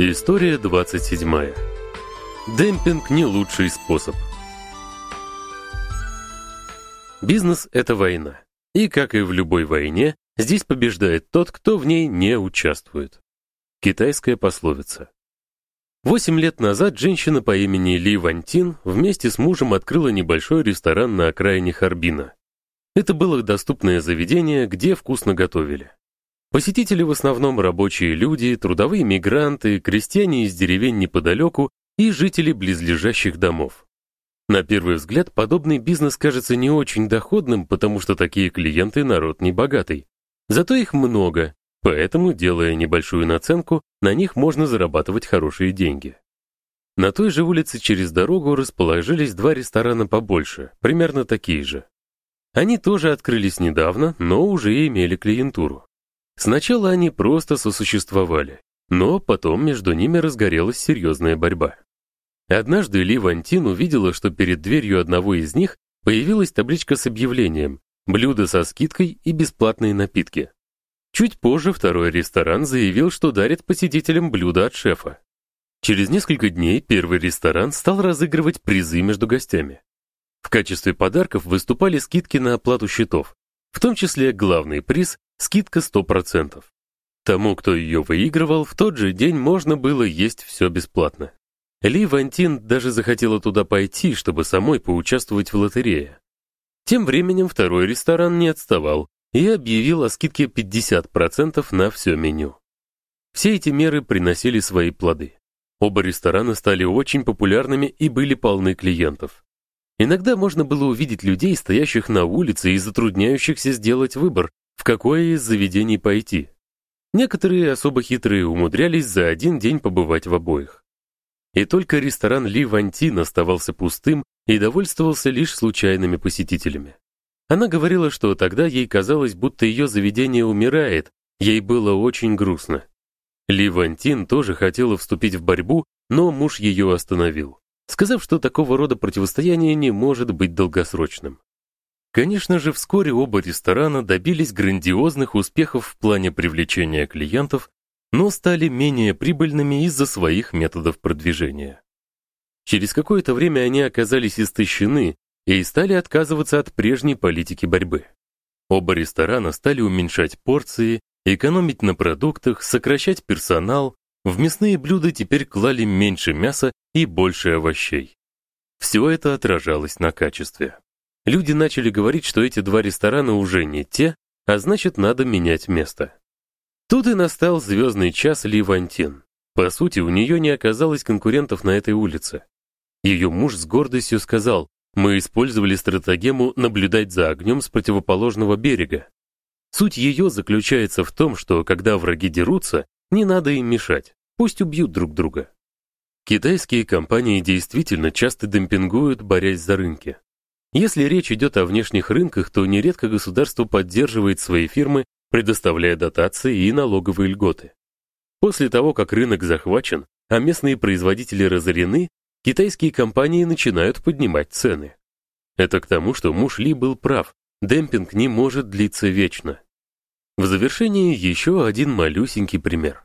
История 27. Демпинг не лучший способ. Бизнес это война. И как и в любой войне, здесь побеждает тот, кто в ней не участвует. Китайская пословица. Восемь лет назад женщина по имени Ли Вантин вместе с мужем открыла небольшой ресторан на окраине Харбина. Это было доступное заведение, где вкусно готовили. Посетители в основном рабочие люди, трудовые мигранты, крестьяне из деревень неподалеку и жители близлежащих домов. На первый взгляд, подобный бизнес кажется не очень доходным, потому что такие клиенты народ не богатый. Зато их много, поэтому, делая небольшую наценку, на них можно зарабатывать хорошие деньги. На той же улице через дорогу расположились два ресторана побольше, примерно такие же. Они тоже открылись недавно, но уже имели клиентуру. Сначала они просто сосуществовали, но потом между ними разгорелась серьезная борьба. Однажды Ли Вантин увидела, что перед дверью одного из них появилась табличка с объявлением «Блюдо со скидкой и бесплатные напитки». Чуть позже второй ресторан заявил, что дарит посетителям блюда от шефа. Через несколько дней первый ресторан стал разыгрывать призы между гостями. В качестве подарков выступали скидки на оплату счетов, в том числе главный приз скидка 100%. Тому, кто ее выигрывал, в тот же день можно было есть все бесплатно. Ли Вантин даже захотела туда пойти, чтобы самой поучаствовать в лотерее. Тем временем второй ресторан не отставал и объявил о скидке 50% на все меню. Все эти меры приносили свои плоды. Оба ресторана стали очень популярными и были полны клиентов. Иногда можно было увидеть людей, стоящих на улице и затрудняющихся сделать выбор, в какое из заведений пойти. Некоторые особо хитрые умудрялись за один день побывать в обоих. И только ресторан Ли Вантин оставался пустым и довольствовался лишь случайными посетителями. Она говорила, что тогда ей казалось, будто ее заведение умирает, ей было очень грустно. Ли Вантин тоже хотела вступить в борьбу, но муж ее остановил, сказав, что такого рода противостояние не может быть долгосрочным. Конечно же, вскоре оба ресторана добились грандиозных успехов в плане привлечения клиентов, но стали менее прибыльными из-за своих методов продвижения. Через какое-то время они оказались истощены и стали отказываться от прежней политики борьбы. Оба ресторана стали уменьшать порции, экономить на продуктах, сокращать персонал, в мясные блюда теперь клали меньше мяса и больше овощей. Все это отражалось на качестве. Люди начали говорить, что эти два ресторана уже не те, а значит, надо менять место. Тут и настал звездный час Ли Вантин. По сути, у нее не оказалось конкурентов на этой улице. Ее муж с гордостью сказал: "Мы использовали стратегему наблюдать за огнем с противоположного берега. Суть ее заключается в том, что когда враги дерутся, не надо им мешать. Пусть убьют друг друга". Китайские компании действительно часто демпингуют, борясь за рынки. Если речь идет о внешних рынках, то нередко государство поддерживает свои фирмы, предоставляя дотации и налоговые льготы. После того, как рынок захвачен, а местные производители разорены, китайские компании начинают поднимать цены. Это к тому, что муж Ли был прав. Демпинг не может длиться вечно. В завершении еще один малюсенький пример.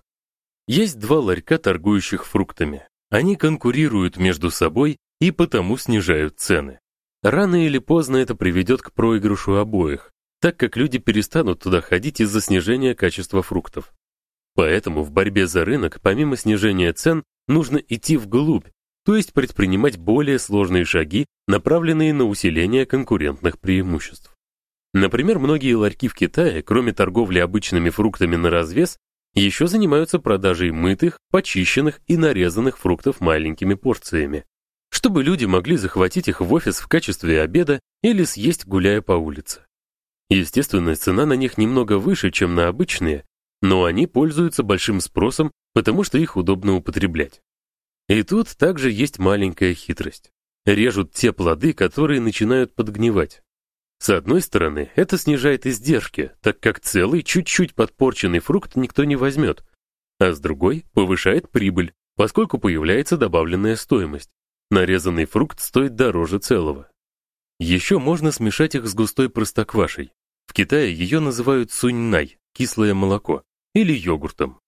Есть два ларька, торгующих фруктами. Они конкурируют между собой и потому снижают цены. Рано или поздно это приведет к проигрышу обоих, так как люди перестанут туда ходить из-за снижения качества фруктов. Поэтому в борьбе за рынок, помимо снижения цен, нужно идти вглубь, то есть предпринимать более сложные шаги, направленные на усиление конкурентных преимуществ. Например, многие ларьки в Китае, кроме торговли обычными фруктами на развес, еще занимаются продажей мытых, почищенных и нарезанных фруктов маленькими порциями чтобы люди могли захватить их в офис в качестве обеда или съесть, гуляя по улице. Естественно, цена на них немного выше, чем на обычные, но они пользуются большим спросом, потому что их удобно употреблять. И тут также есть маленькая хитрость. Режут те плоды, которые начинают подгнивать. С одной стороны, это снижает издержки, так как целый чуть-чуть подпорченный фрукт никто не возьмет, а с другой повышает прибыль, поскольку появляется добавленная стоимость. Нарезанный фрукт стоит дороже целого. Еще можно смешать их с густой простоквашей. В Китае ее называют суньнай, кислое молоко, или йогуртом.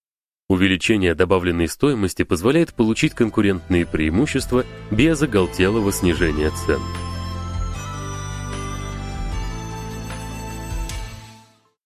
Увеличение добавленной стоимости позволяет получить конкурентные преимущества без оголтелого снижения цен.